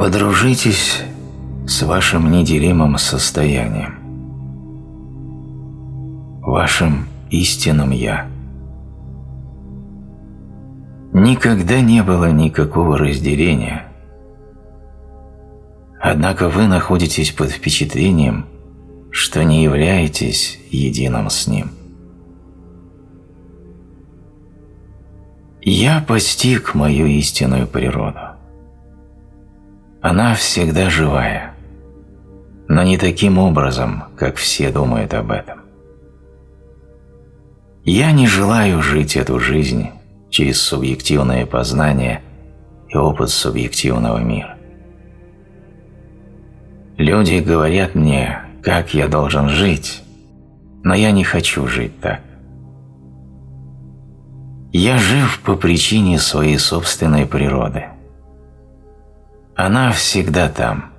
Подружитесь с вашим неделимым состоянием, вашим истинным «Я». Никогда не было никакого разделения, однако вы находитесь под впечатлением, что не являетесь единым с Ним. Я постиг мою истинную природу. Она всегда живая, но не таким образом, как все думают об этом. Я не желаю жить эту жизнь через субъективное познание и опыт субъективного мира. Люди говорят мне, как я должен жить, но я не хочу жить так. Я жив по причине своей собственной природы – она всегда там.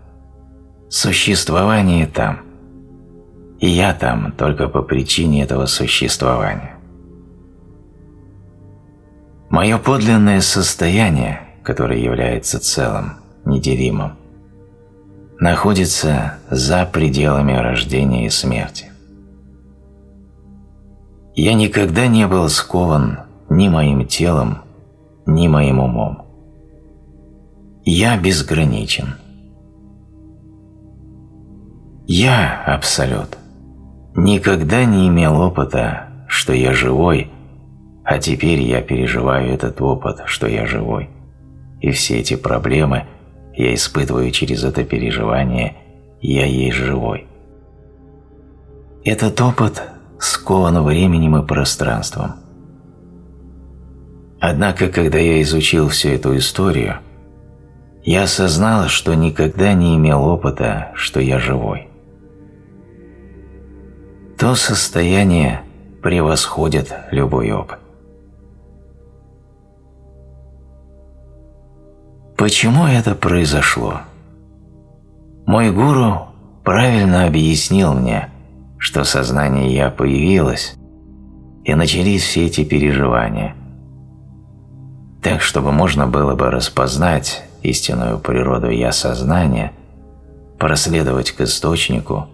Существование там. И я там только по причине этого существования. Мое подлинное состояние, которое является целым, неделимым, находится за пределами рождения и смерти. Я никогда не был скован ни моим телом, ни моим умом. Я безграничен. Я – Абсолют. Никогда не имел опыта, что я живой, а теперь я переживаю этот опыт, что я живой. И все эти проблемы я испытываю через это переживание «я есть живой». Этот опыт скован временем и пространством. Однако, когда я изучил всю эту историю – я осознал, что никогда не имел опыта, что я живой. То состояние превосходит любой опыт. Почему это произошло? Мой гуру правильно объяснил мне, что сознание «я» появилось, и начались все эти переживания. Так, чтобы можно было бы распознать истинную природу «я» сознания, проследовать к источнику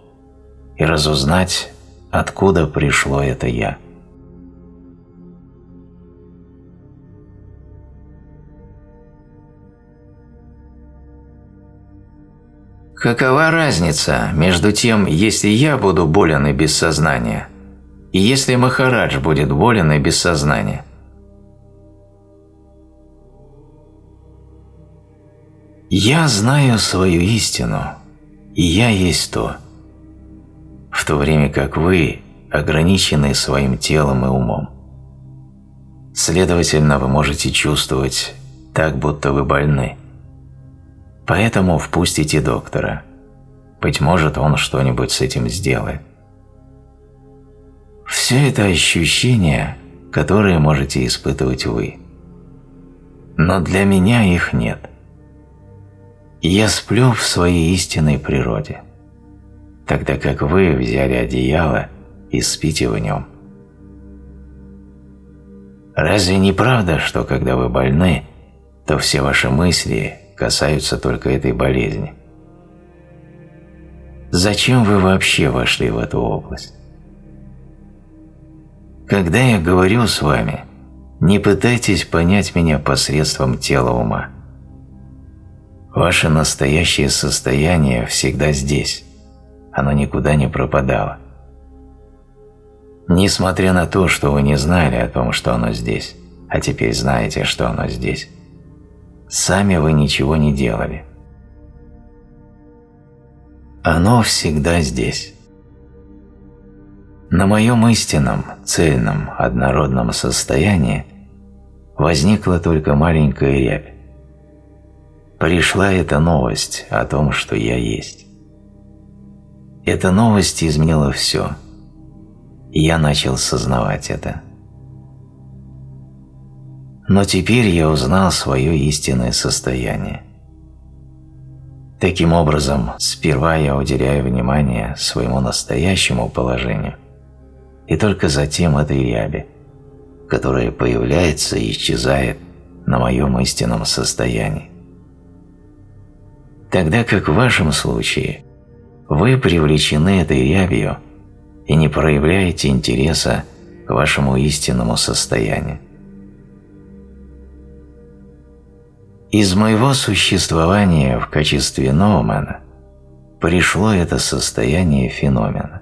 и разузнать, откуда пришло это «я». Какова разница между тем, если я буду болен и без сознания, и если Махарадж будет болен и без сознания? Я знаю свою истину, и я есть то, в то время как вы ограничены своим телом и умом. Следовательно, вы можете чувствовать так, будто вы больны. Поэтому впустите доктора. Быть может, он что-нибудь с этим сделает. Все это ощущения, которые можете испытывать вы. Но для меня их нет – я сплю в своей истинной природе, тогда как вы взяли одеяло и спите в нем. Разве не правда, что когда вы больны, то все ваши мысли касаются только этой болезни? Зачем вы вообще вошли в эту область? Когда я говорю с вами, не пытайтесь понять меня посредством тела ума. Ваше настоящее состояние всегда здесь. Оно никуда не пропадало. Несмотря на то, что вы не знали о том, что оно здесь, а теперь знаете, что оно здесь, сами вы ничего не делали. Оно всегда здесь. На моем истинном, цельном, однородном состоянии возникла только маленькая рябь пришла эта новость о том, что я есть. Эта новость изменила все, и я начал сознавать это. Но теперь я узнал свое истинное состояние. Таким образом, сперва я уделяю внимание своему настоящему положению, и только затем этой ряби, которая появляется и исчезает на моем истинном состоянии. Тогда как в вашем случае вы привлечены этой рябью и не проявляете интереса к вашему истинному состоянию. Из моего существования в качестве Ноумана пришло это состояние феномена.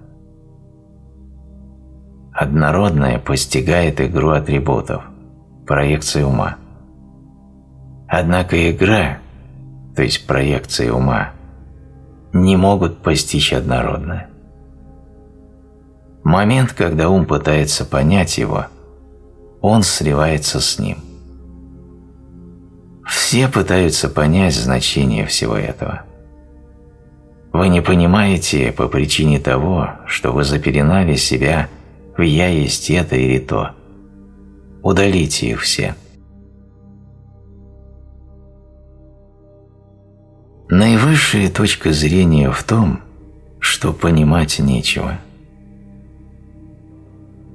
Однородное постигает игру атрибутов, проекции ума. Однако игра, то есть проекции ума, не могут постичь однородное. Момент, когда ум пытается понять его, он сливается с ним. Все пытаются понять значение всего этого. Вы не понимаете по причине того, что вы запеленали себя в «я есть это» или то. Удалите их все. Наивысшая точка зрения в том, что понимать нечего.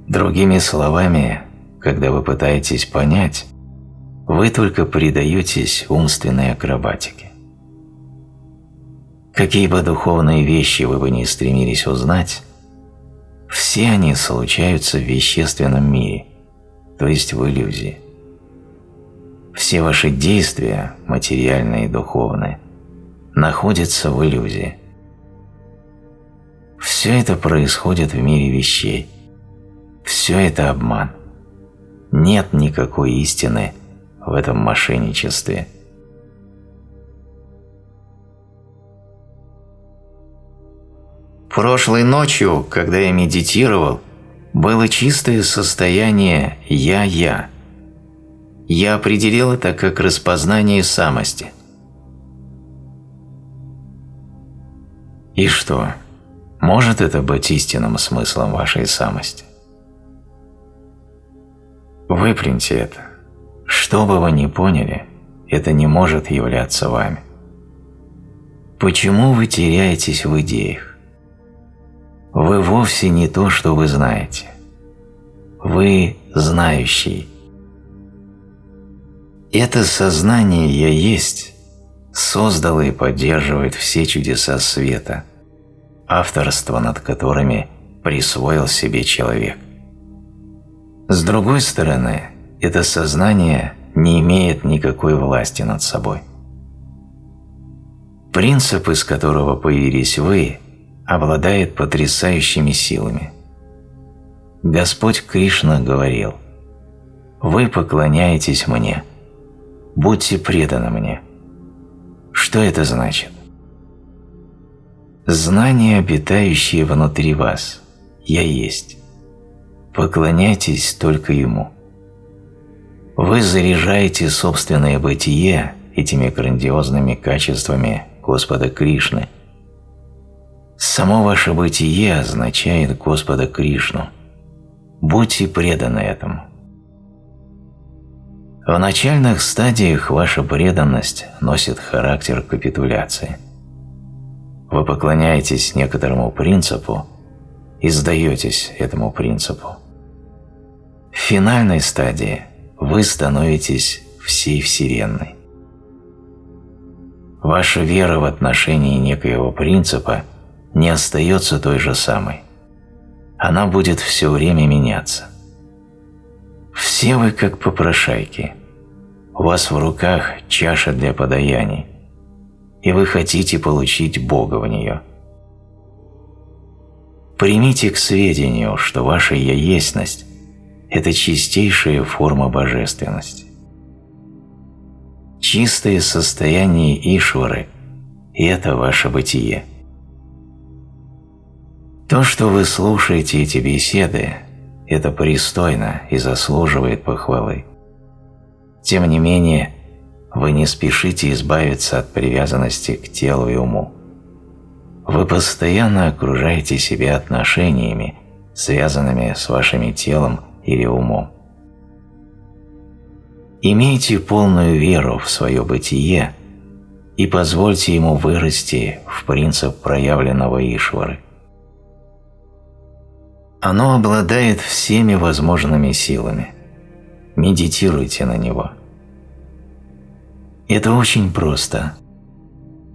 Другими словами, когда вы пытаетесь понять, вы только предаетесь умственной акробатике. Какие бы духовные вещи вы бы ни стремились узнать, все они случаются в вещественном мире, то есть в иллюзии. Все ваши действия, материальные и духовные, находятся в иллюзии. Все это происходит в мире вещей. Все это обман. Нет никакой истины в этом мошенничестве. Прошлой ночью, когда я медитировал, было чистое состояние «я-я». Я определил это как распознание самости. И что, может это быть истинным смыслом вашей самости? Выплюньте это. Что бы вы ни поняли, это не может являться вами. Почему вы теряетесь в идеях? Вы вовсе не то, что вы знаете. Вы знающий. Это сознание «Я есть» создало и поддерживает все чудеса света, авторство над которыми присвоил себе человек. С другой стороны, это сознание не имеет никакой власти над собой. Принцип, из которого появились вы, обладает потрясающими силами. Господь Кришна говорил, «Вы поклоняетесь мне, будьте преданы мне». Что это значит? Знание, обитающее внутри вас, «Я есть». Поклоняйтесь только Ему. Вы заряжаете собственное бытие этими грандиозными качествами Господа Кришны. Само ваше бытие означает Господа Кришну. Будьте преданы этому. В начальных стадиях ваша преданность носит характер капитуляции. Вы поклоняетесь некоторому принципу и сдаетесь этому принципу. В финальной стадии вы становитесь всей Вселенной. Ваша вера в отношении некоего принципа не остается той же самой. Она будет все время меняться. Все вы как попрошайки. У вас в руках чаша для подаяний, и вы хотите получить Бога в нее. Примите к сведению, что ваша «я-естьность» это чистейшая форма божественности. Чистое состояние Ишвары – это ваше бытие. То, что вы слушаете эти беседы, это пристойно и заслуживает похвалы. Тем не менее, вы не спешите избавиться от привязанности к телу и уму. Вы постоянно окружаете себя отношениями, связанными с вашими телом или умом. Имейте полную веру в свое бытие и позвольте ему вырасти в принцип проявленного Ишвары. Оно обладает всеми возможными силами. Медитируйте на него. Это очень просто.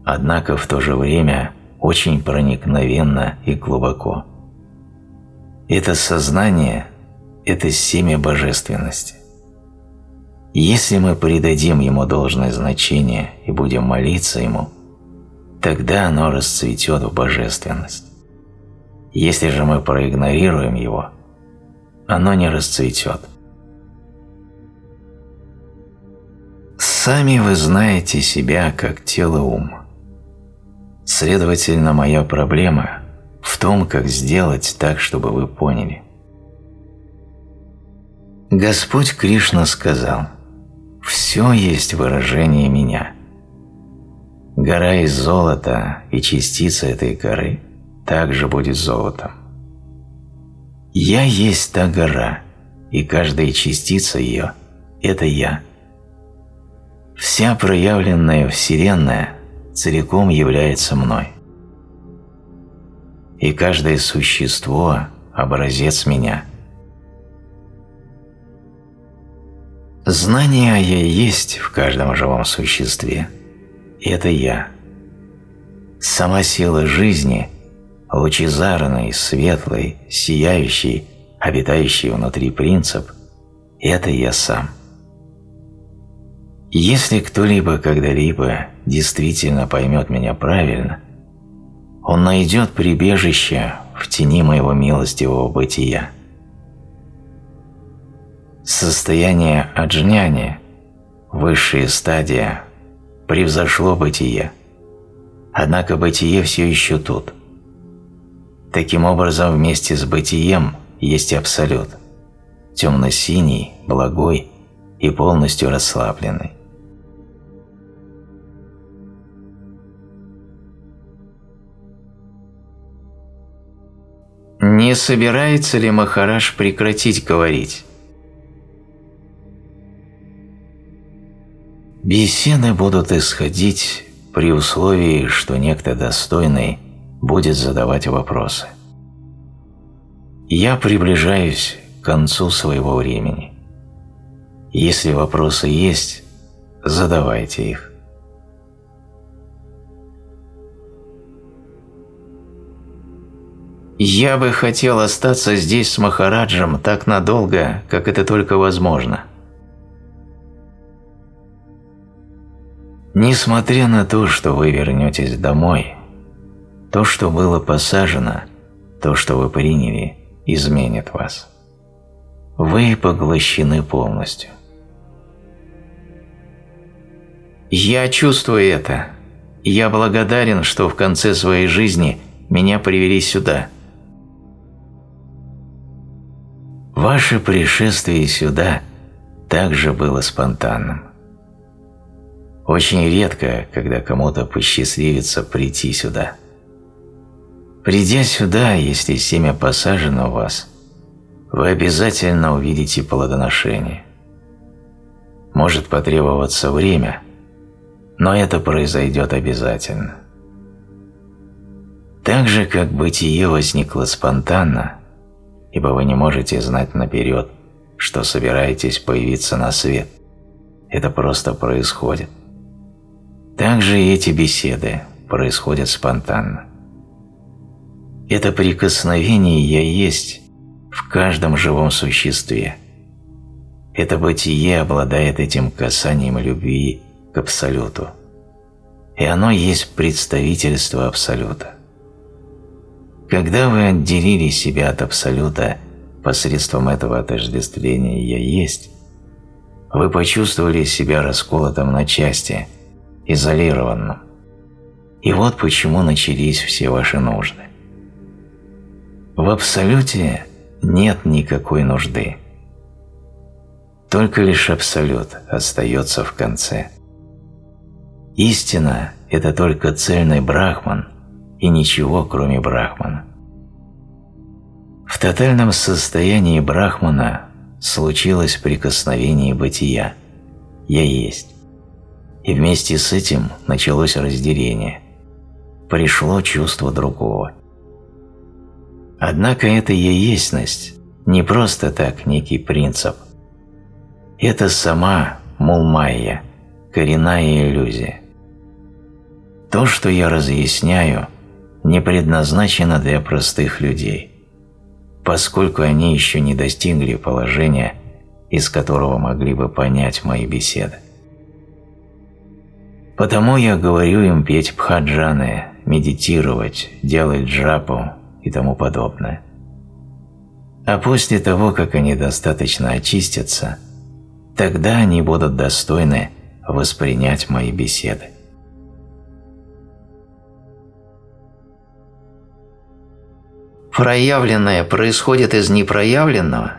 однако в то же время очень проникновенно и глубоко. Это сознание – это семя божественности. Если мы придадим ему должное значение и будем молиться ему, тогда оно расцветет в божественность. Если же мы проигнорируем его, оно не расцветет. Сами вы знаете себя как тело ум. Следовательно, моя проблема в том, как сделать так, чтобы вы поняли. Господь Кришна сказал, «Все есть выражение меня». Гора из золота и частица этой горы также будет золотом. Я есть та гора, и каждая частица ее – это я. Вся проявленная Вселенная целиком является мной. И каждое существо – образец меня. Знание «я есть» в каждом живом существе – это я. Сама сила жизни – лучезарный, светлый, сияющий, обитающий внутри принцип – это я сам. Если кто-либо когда-либо действительно поймет меня правильно, он найдет прибежище в тени моего милостивого бытия. Состояние отжняния, высшая стадия, превзошло бытие, однако бытие все еще тут. Таким образом, вместе с бытием есть абсолют, темно-синий, благой и полностью расслабленный. Не собирается ли Махараш прекратить говорить? Беседы будут исходить при условии, что некто достойный будет задавать вопросы. Я приближаюсь к концу своего времени. Если вопросы есть, задавайте их. Я бы хотел остаться здесь с Махараджем так надолго, как это только возможно. Несмотря на то, что вы вернетесь домой, то, что было посажено, то, что вы приняли, изменит вас. Вы поглощены полностью. Я чувствую это. Я благодарен, что в конце своей жизни меня привели сюда – Ваше пришествие сюда также было спонтанным. Очень редко, когда кому-то посчастливится прийти сюда. Придя сюда, если семя посажено у вас, вы обязательно увидите плодоношение. Может потребоваться время, но это произойдет обязательно. Так же, как бытие возникло спонтанно, ибо вы не можете знать наперед, что собираетесь появиться на свет. Это просто происходит. Также и эти беседы происходят спонтанно. Это прикосновение «я есть» в каждом живом существе. Это бытие обладает этим касанием любви к Абсолюту. И оно есть представительство Абсолюта. Когда вы отделили себя от Абсолюта посредством этого отождествления «Я есть», вы почувствовали себя расколотым на части, изолированным. И вот почему начались все ваши нужды. В Абсолюте нет никакой нужды. Только лишь Абсолют остается в конце. Истина – это только цельный Брахман – и ничего, кроме Брахмана. В тотальном состоянии Брахмана случилось прикосновение бытия «Я есть». И вместе с этим началось разделение. Пришло чувство другого. Однако эта яесность не просто так некий принцип. Это сама мулмайя, коренная иллюзия. То, что я разъясняю, не предназначено для простых людей, поскольку они еще не достигли положения, из которого могли бы понять мои беседы. Потому я говорю им петь бхаджаны, медитировать, делать джапу и тому подобное. А после того, как они достаточно очистятся, тогда они будут достойны воспринять мои беседы. Проявленное происходит из непроявленного?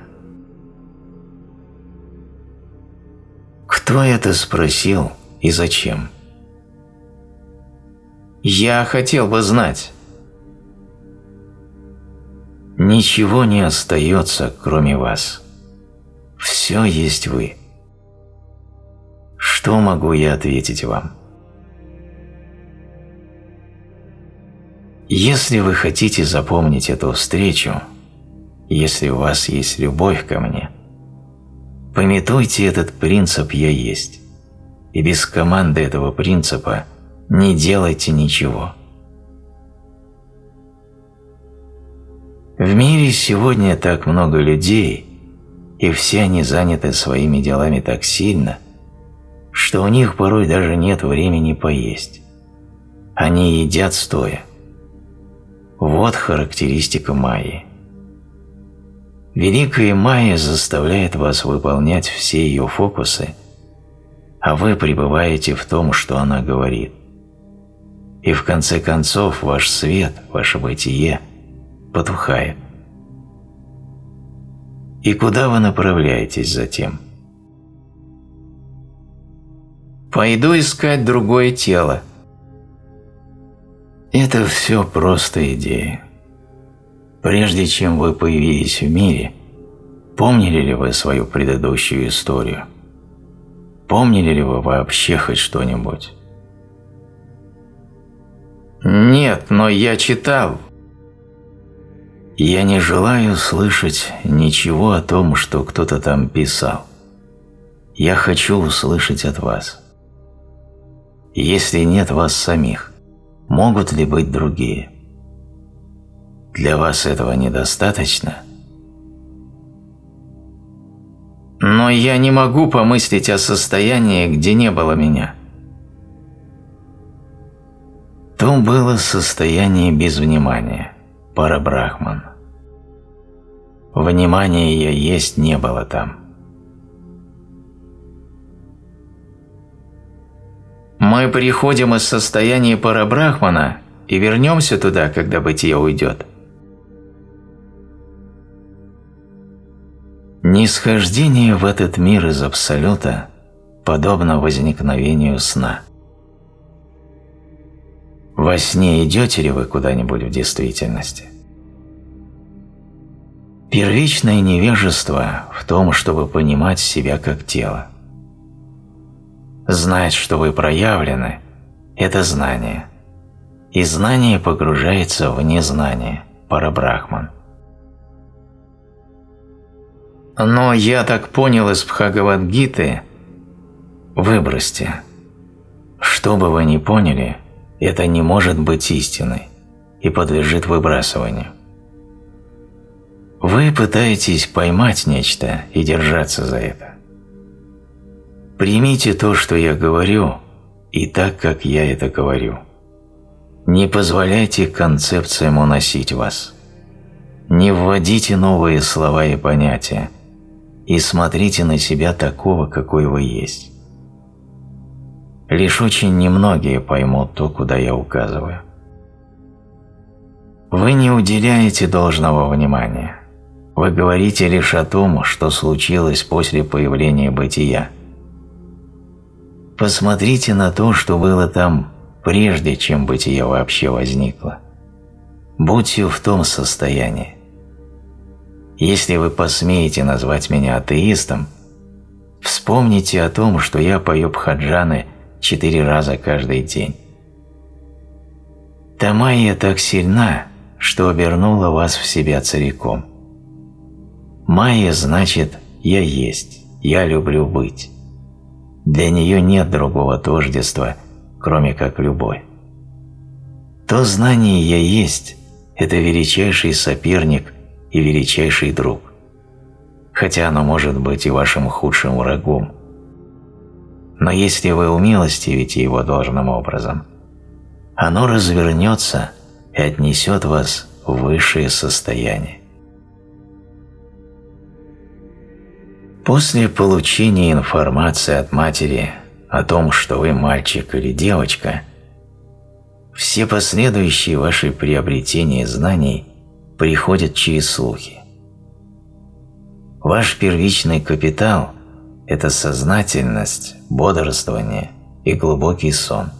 Кто это спросил и зачем? Я хотел бы знать. Ничего не остается, кроме вас. Все есть вы. Что могу я ответить вам? Если вы хотите запомнить эту встречу, если у вас есть любовь ко мне, пометуйте этот принцип «Я есть», и без команды этого принципа – не делайте ничего. В мире сегодня так много людей, и все они заняты своими делами так сильно, что у них порой даже нет времени поесть. Они едят стоя. Вот характеристика Майи. Великая Майя заставляет вас выполнять все ее фокусы, а вы пребываете в том, что она говорит и в конце концов ваш свет, ваше бытие потухает. И куда вы направляетесь затем? Пойду искать другое тело. Это все просто идея. Прежде чем вы появились в мире, помнили ли вы свою предыдущую историю? Помнили ли вы вообще хоть что-нибудь? Нет, но я читал. Я не желаю слышать ничего о том, что кто-то там писал. Я хочу услышать от вас. Если нет вас самих, могут ли быть другие? Для вас этого недостаточно? Но я не могу помыслить о состоянии, где не было меня. То было состояние без внимания, парабрахман. Внимания я есть не было там. Мы приходим из состояния парабрахмана и вернемся туда, когда бытие уйдет. Нисхождение в этот мир из Абсолюта подобно возникновению сна. Во сне идете ли вы куда-нибудь в действительности? Первичное невежество в том, чтобы понимать себя как тело. Знать, что вы проявлены – это знание. И знание погружается в незнание, парабрахман. Но я так понял из Бхагавадгиты, выбросьте. Что бы вы ни поняли – это не может быть истиной и подлежит выбрасыванию. Вы пытаетесь поймать нечто и держаться за это. Примите то, что я говорю, и так, как я это говорю. Не позволяйте концепциям уносить вас. Не вводите новые слова и понятия, и смотрите на себя такого, какой вы есть. Лишь очень немногие поймут то, куда я указываю. Вы не уделяете должного внимания. Вы говорите лишь о том, что случилось после появления бытия. Посмотрите на то, что было там прежде, чем бытие вообще возникло. Будьте в том состоянии. Если вы посмеете назвать меня атеистом, вспомните о том, что я пою бхаджаны – четыре раза каждый день. Тамайя так сильна, что обернула вас в себя целиком. Майя значит «я есть», «я люблю быть». Для нее нет другого тождества, кроме как любовь. То знание «я есть» – это величайший соперник и величайший друг, хотя оно может быть и вашим худшим врагом. Но если вы умилостивите его должным образом, оно развернется и отнесет вас в высшее состояние. После получения информации от матери о том, что вы мальчик или девочка, все последующие ваши приобретения знаний приходят через слухи. Ваш первичный капитал – это сознательность, бодрствование и глубокий сон.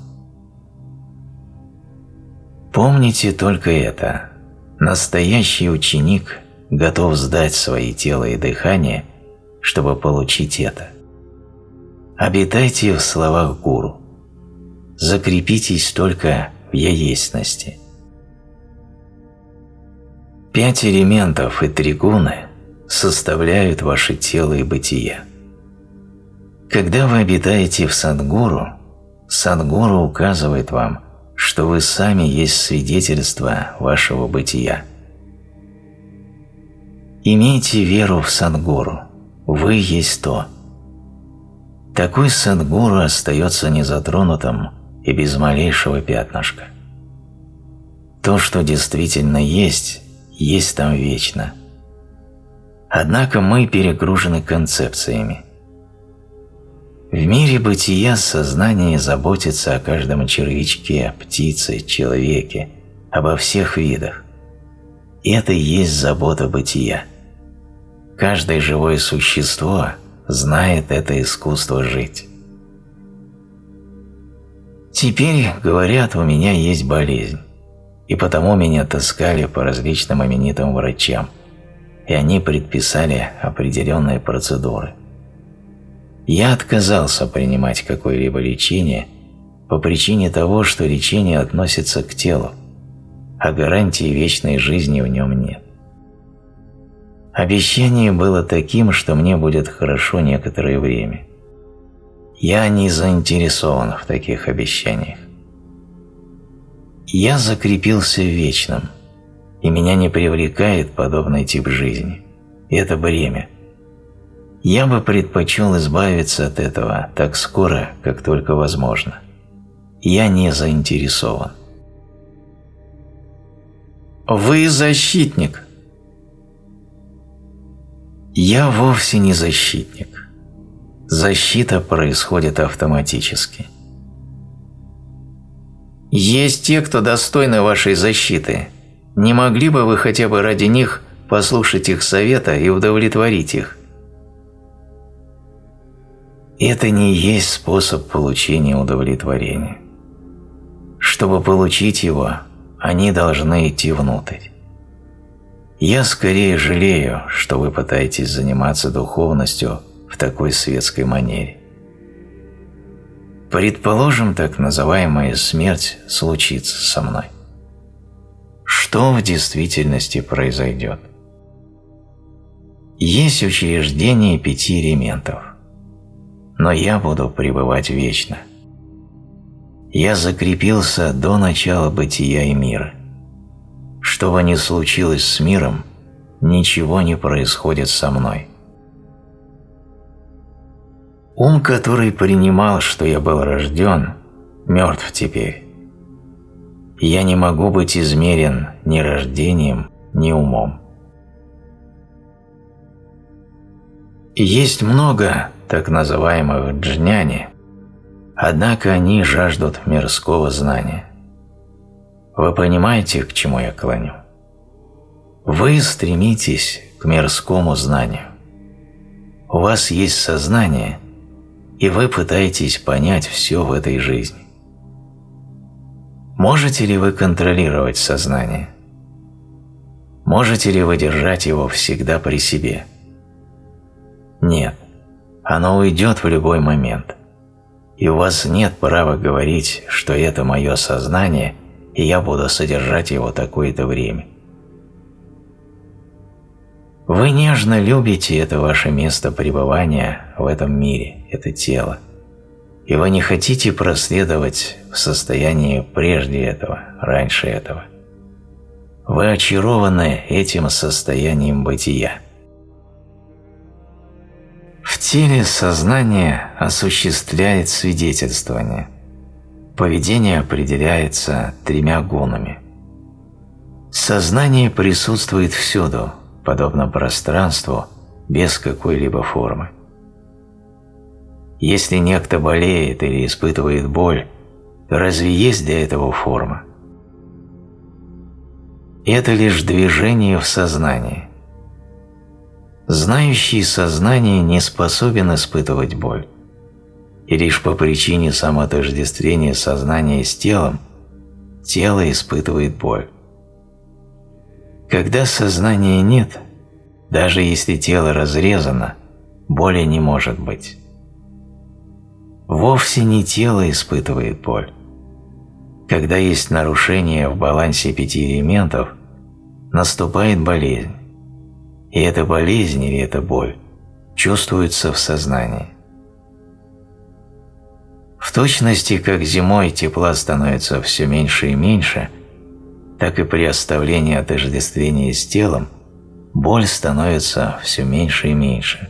Помните только это. Настоящий ученик готов сдать свои тело и дыхание, чтобы получить это. Обитайте в словах гуру. Закрепитесь только в яесности. Пять элементов и три гуны составляют ваше тело и бытие. Когда вы обитаете в Садгуру, Садгуру указывает вам, что вы сами есть свидетельство вашего бытия. Имейте веру в Садгуру, вы есть то – такой садгуру остается незатронутым и без малейшего пятнышка. То, что действительно есть, есть там вечно. Однако мы перегружены концепциями. В мире бытия сознание заботится о каждом червячке, птице, человеке, обо всех видах. Это и есть забота бытия. Каждое живое существо – знает это искусство жить. Теперь, говорят, у меня есть болезнь, и потому меня таскали по различным именитым врачам, и они предписали определенные процедуры. Я отказался принимать какое-либо лечение по причине того, что лечение относится к телу, а гарантии вечной жизни в нем нет. Обещание было таким, что мне будет хорошо некоторое время. Я не заинтересован в таких обещаниях. Я закрепился в вечном, и меня не привлекает подобный тип жизни. Это бремя. Я бы предпочел избавиться от этого так скоро, как только возможно. Я не заинтересован. «Вы защитник», я вовсе не защитник. Защита происходит автоматически. Есть те, кто достойны вашей защиты. Не могли бы вы хотя бы ради них послушать их совета и удовлетворить их? Это не есть способ получения удовлетворения. Чтобы получить его, они должны идти внутрь. Я скорее жалею, что вы пытаетесь заниматься духовностью в такой светской манере. Предположим, так называемая смерть случится со мной. Что в действительности произойдет? Есть учреждение пяти элементов, но я буду пребывать вечно. Я закрепился до начала бытия и мира. Что бы ни случилось с миром, ничего не происходит со мной. Ум, который принимал, что я был рожден, мертв теперь. Я не могу быть измерен ни рождением, ни умом. Есть много так называемых джняни, однако они жаждут мирского знания. Вы понимаете, к чему я клоню? Вы стремитесь к мирскому знанию. У вас есть сознание, и вы пытаетесь понять все в этой жизни. Можете ли вы контролировать сознание? Можете ли вы держать его всегда при себе? Нет, оно уйдет в любой момент. И у вас нет права говорить, что это мое сознание – и я буду содержать его такое-то время. Вы нежно любите это ваше место пребывания в этом мире, это тело, и вы не хотите проследовать в состояние прежде этого, раньше этого. Вы очарованы этим состоянием бытия. В теле сознание осуществляет свидетельствование. Поведение определяется тремя гунами. Сознание присутствует всюду, подобно пространству, без какой-либо формы. Если некто болеет или испытывает боль, разве есть для этого форма? Это лишь движение в сознании. Знающий сознание не способен испытывать боль. И лишь по причине самоотождествления сознания с телом тело испытывает боль. Когда сознания нет, даже если тело разрезано, боли не может быть. Вовсе не тело испытывает боль. Когда есть нарушение в балансе пяти элементов, наступает болезнь. И эта болезнь или эта боль чувствуется в сознании. В точности, как зимой тепла становится все меньше и меньше, так и при оставлении отождествления с телом боль становится все меньше и меньше,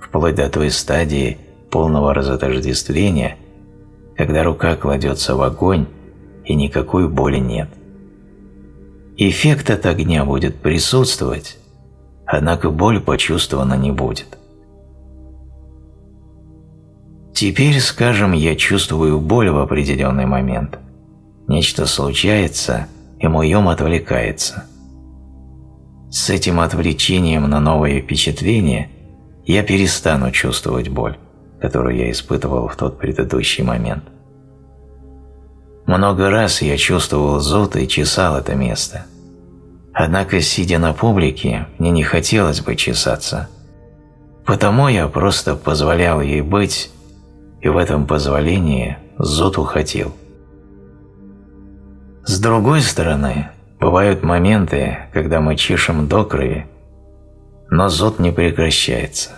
вплоть до той стадии, полного разотождествления, когда рука кладется в огонь и никакой боли нет. Эффект от огня будет присутствовать, однако боль почувствована не будет. Теперь, скажем, я чувствую боль в определенный момент. Нечто случается, и мой ум отвлекается. С этим отвлечением на новое впечатление я перестану чувствовать боль которую я испытывал в тот предыдущий момент. Много раз я чувствовал зуд и чесал это место. Однако, сидя на публике, мне не хотелось бы чесаться. Потому я просто позволял ей быть, и в этом позволении зуд уходил. С другой стороны, бывают моменты, когда мы чешем до крови, но зуд не прекращается.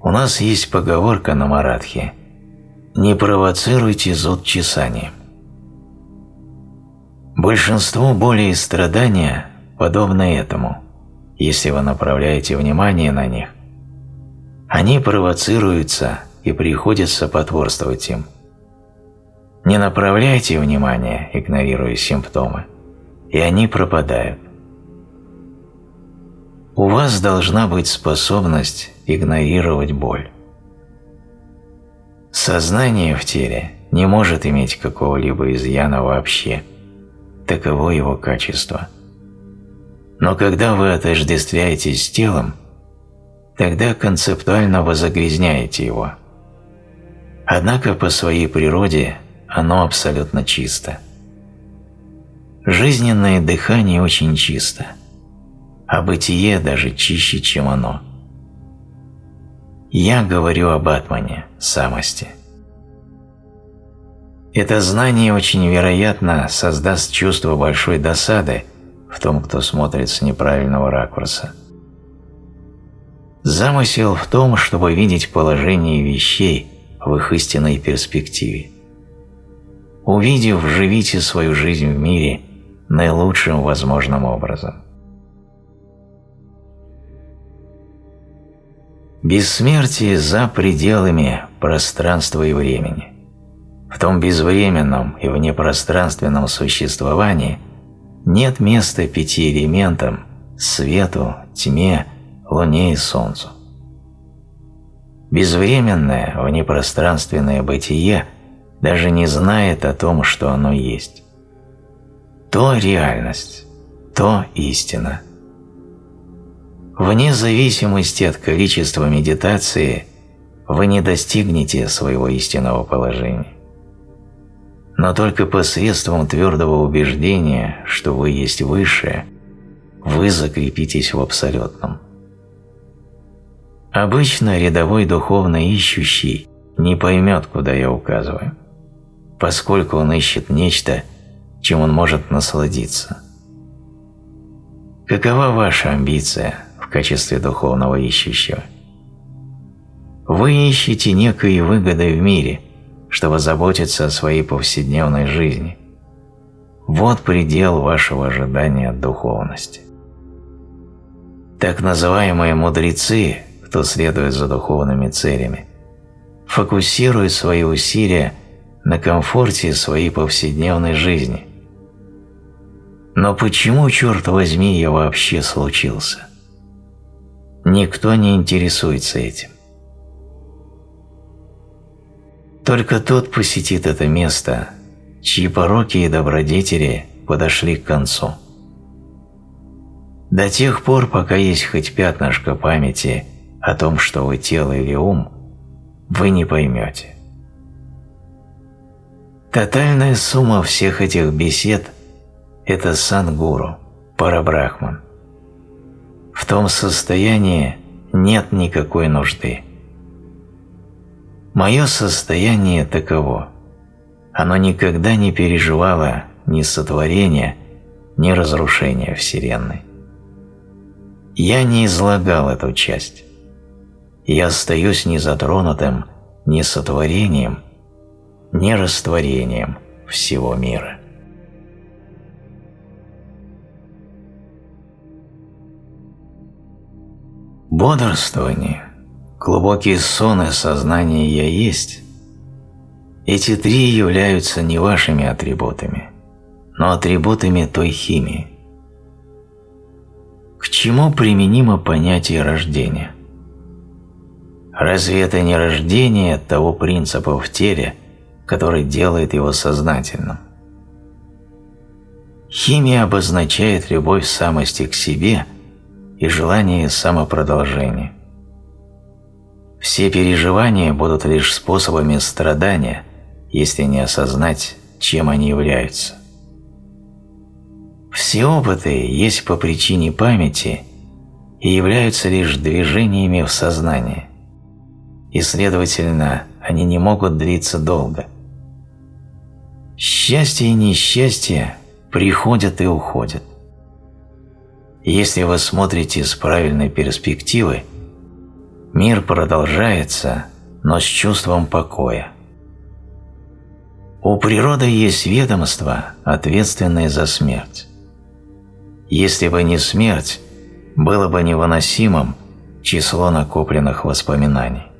У нас есть поговорка на маратхе «Не провоцируйте зуд чесанием». Большинство боли и страдания подобны этому, если вы направляете внимание на них. Они провоцируются и приходится потворствовать им. Не направляйте внимание, игнорируя симптомы, и они пропадают. У вас должна быть способность игнорировать боль. Сознание в теле не может иметь какого-либо изъяна вообще. Таково его качество. Но когда вы отождествляетесь с телом, тогда концептуально вы загрязняете его. Однако по своей природе оно абсолютно чисто. Жизненное дыхание очень чисто, а бытие даже чище, чем оно – я говорю об атмане, самости. Это знание очень вероятно создаст чувство большой досады в том, кто смотрит с неправильного ракурса. Замысел в том, чтобы видеть положение вещей в их истинной перспективе. Увидев, живите свою жизнь в мире наилучшим возможным образом. Бессмертие за пределами пространства и времени. В том безвременном и внепространственном существовании нет места пяти элементам – свету, тьме, луне и солнцу. Безвременное, внепространственное бытие даже не знает о том, что оно есть. То реальность, то истина – Вне зависимости от количества медитации вы не достигнете своего истинного положения. Но только посредством твердого убеждения, что вы есть высшее, вы закрепитесь в абсолютном. Обычно рядовой духовно ищущий не поймет, куда я указываю, поскольку он ищет нечто, чем он может насладиться. Какова ваша амбиция – качестве духовного ищущего. Вы ищете некой выгоды в мире, чтобы заботиться о своей повседневной жизни. Вот предел вашего ожидания от духовности. Так называемые мудрецы, кто следует за духовными целями, фокусируют свои усилия на комфорте своей повседневной жизни. Но почему, черт возьми, я вообще случился? Никто не интересуется этим. Только тот посетит это место, чьи пороки и добродетели подошли к концу. До тех пор, пока есть хоть пятнышко памяти о том, что вы тело или ум, вы не поймете. Тотальная сумма всех этих бесед – это сангуру, парабрахман. В том состоянии нет никакой нужды. Мое состояние таково. Оно никогда не переживало ни сотворения, ни разрушения Вселенной. Я не излагал эту часть. Я остаюсь незатронутым ни сотворением, ни растворением всего мира. Бодрствование, глубокий сон и сознание «я есть» – эти три являются не вашими атрибутами, но атрибутами той химии. К чему применимо понятие рождения? Разве это не рождение того принципа в теле, который делает его сознательным? Химия обозначает любовь самости к себе – и желание самопродолжения. Все переживания будут лишь способами страдания, если не осознать, чем они являются. Все опыты есть по причине памяти и являются лишь движениями в сознании, и, следовательно, они не могут длиться долго. Счастье и несчастье приходят и уходят. Если вы смотрите с правильной перспективы, мир продолжается, но с чувством покоя. У природы есть ведомство, ответственное за смерть. Если бы не смерть, было бы невыносимым число накопленных воспоминаний.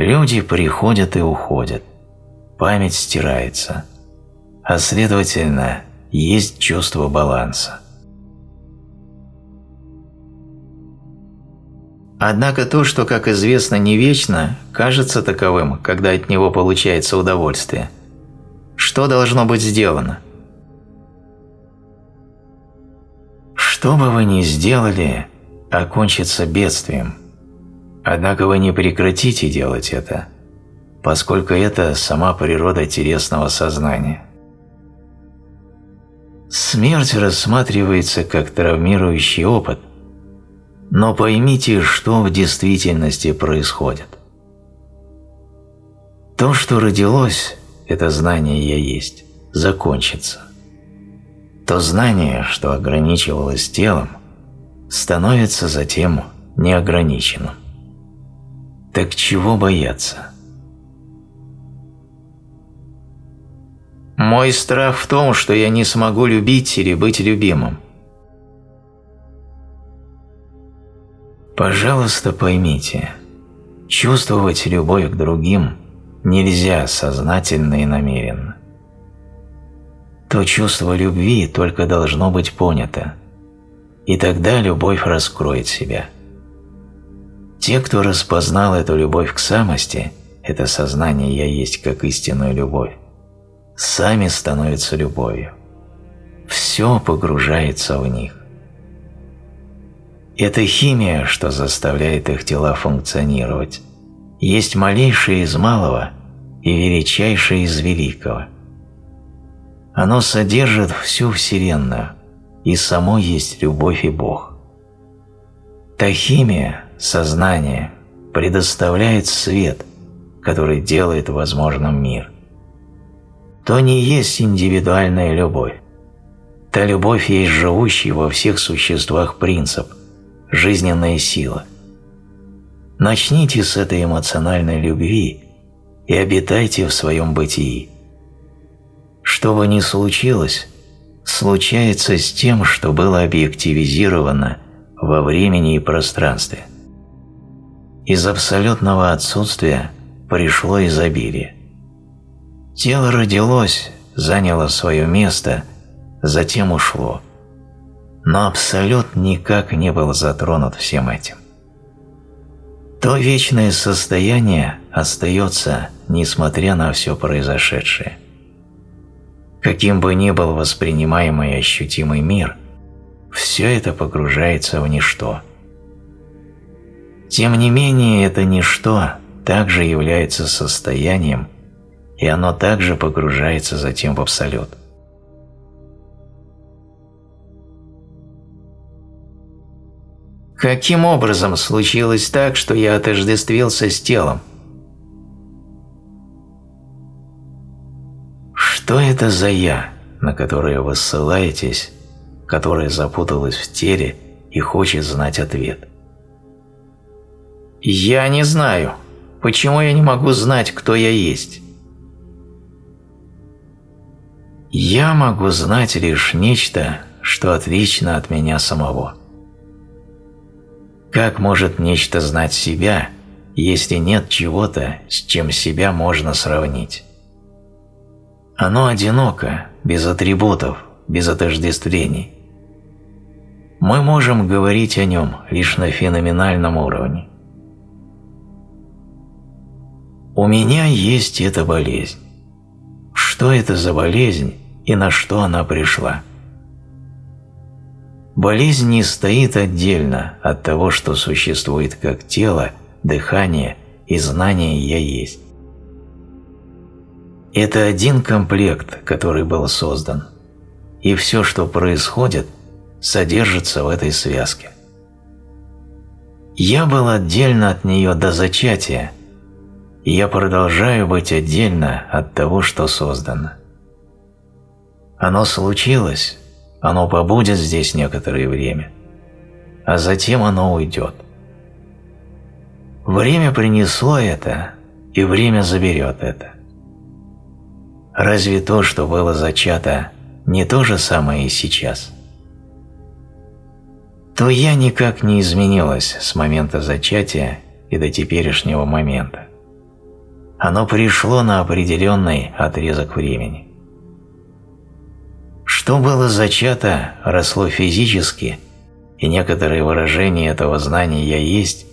Люди приходят и уходят, память стирается, а следовательно, есть чувство баланса. Однако то, что, как известно, не вечно, кажется таковым, когда от него получается удовольствие. Что должно быть сделано? Что бы вы ни сделали, окончится бедствием. Однако вы не прекратите делать это, поскольку это сама природа телесного сознания. Смерть рассматривается как травмирующий опыт, но поймите, что в действительности происходит. То, что родилось, это знание «я есть», закончится. То знание, что ограничивалось телом, становится затем неограниченным. Так чего бояться? Мой страх в том, что я не смогу любить или быть любимым – Пожалуйста, поймите, чувствовать любовь к другим нельзя сознательно и намеренно. То чувство любви только должно быть понято, и тогда любовь раскроет себя. Те, кто распознал эту любовь к самости, это сознание «я есть» как истинную любовь, сами становятся любовью. Все погружается в них. Это химия, что заставляет их тела функционировать, есть малейшее из малого и величайшее из великого. Оно содержит всю Вселенную, и само есть любовь и Бог. Та химия, сознание, предоставляет свет, который делает возможным мир. То не есть индивидуальная любовь. Та любовь есть живущий во всех существах принцип – жизненная сила. Начните с этой эмоциональной любви и обитайте в своем бытии. Что бы ни случилось, случается с тем, что было объективизировано во времени и пространстве. Из абсолютного отсутствия пришло изобилие. Тело родилось, заняло свое место, затем ушло. Но абсолют никак не был затронут всем этим. То вечное состояние остается, несмотря на все произошедшее. Каким бы ни был воспринимаемый и ощутимый мир, все это погружается в ничто. Тем не менее, это ничто также является состоянием, и оно также погружается затем в абсолют. Каким образом случилось так, что я отождествился с телом? Что это за «я», на которое вы ссылаетесь, которое запуталось в теле и хочет знать ответ? Я не знаю. Почему я не могу знать, кто я есть? Я могу знать лишь нечто, что отлично от меня самого. Как может нечто знать себя, если нет чего-то, с чем себя можно сравнить? Оно одиноко, без атрибутов, без отождествлений. Мы можем говорить о нем лишь на феноменальном уровне. У меня есть эта болезнь. Что это за болезнь и на что она пришла? Болезнь не стоит отдельно от того, что существует как тело, дыхание и знание «я есть». Это один комплект, который был создан, и все, что происходит, содержится в этой связке. Я был отдельно от нее до зачатия, я продолжаю быть отдельно от того, что создано. Оно случилось, оно побудет здесь некоторое время, а затем оно уйдет. Время принесло это, и время заберет это. Разве то, что было зачато, не то же самое и сейчас? То я никак не изменилась с момента зачатия и до теперешнего момента. Оно пришло на определенный отрезок времени. Что было зачато, росло физически, и некоторые выражения этого знания «я есть»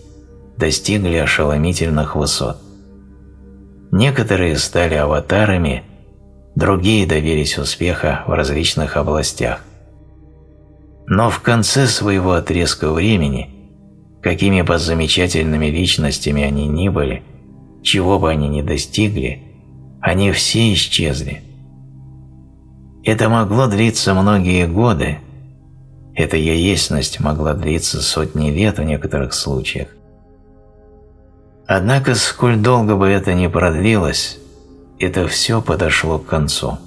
достигли ошеломительных высот. Некоторые стали аватарами, другие добились успеха в различных областях. Но в конце своего отрезка времени, какими бы замечательными личностями они ни были, чего бы они ни достигли, они все исчезли. Это могло длиться многие годы, эта яесность могла длиться сотни лет в некоторых случаях. Однако, сколь долго бы это ни продлилось, это все подошло к концу.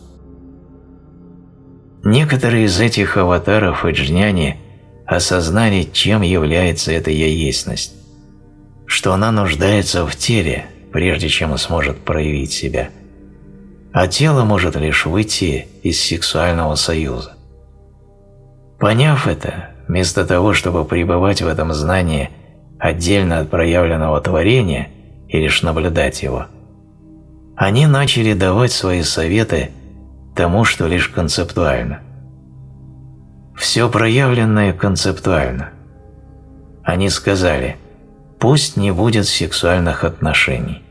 Некоторые из этих аватаров и джняни осознали, чем является эта яесность, что она нуждается в теле, прежде чем сможет проявить себя – а тело может лишь выйти из сексуального союза. Поняв это, вместо того, чтобы пребывать в этом знании отдельно от проявленного творения и лишь наблюдать его, они начали давать свои советы тому, что лишь концептуально. Все проявленное концептуально. Они сказали, пусть не будет сексуальных отношений.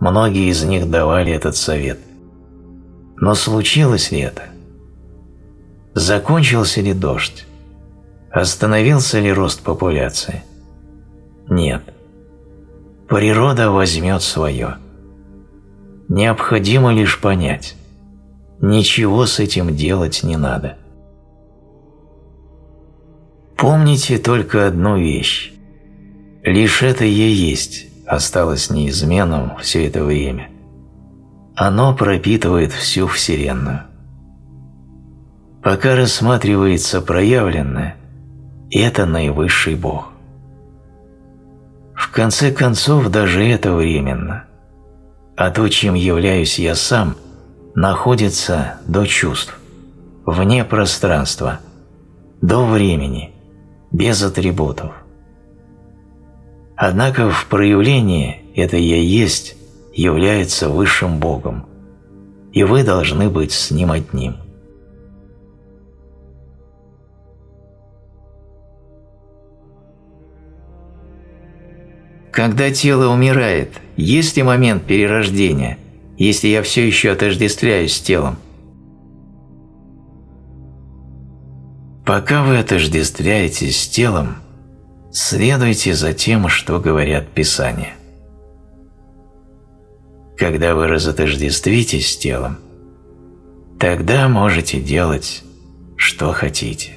Многие из них давали этот совет. Но случилось ли это? Закончился ли дождь? Остановился ли рост популяции? Нет. Природа возьмет свое. Необходимо лишь понять. Ничего с этим делать не надо. Помните только одну вещь. Лишь это и есть осталось неизменным все это время. Оно пропитывает всю Вселенную. Пока рассматривается проявленное, это наивысший Бог. В конце концов, даже это временно. А то, чем являюсь я сам, находится до чувств, вне пространства, до времени, без атрибутов. Однако в проявлении это «я есть» является высшим Богом, и вы должны быть с Ним одним. Когда тело умирает, есть ли момент перерождения, если я все еще отождествляюсь с телом? Пока вы отождествляетесь с телом, следуйте за тем, что говорят Писания. Когда вы разотождествитесь с телом, тогда можете делать, что хотите.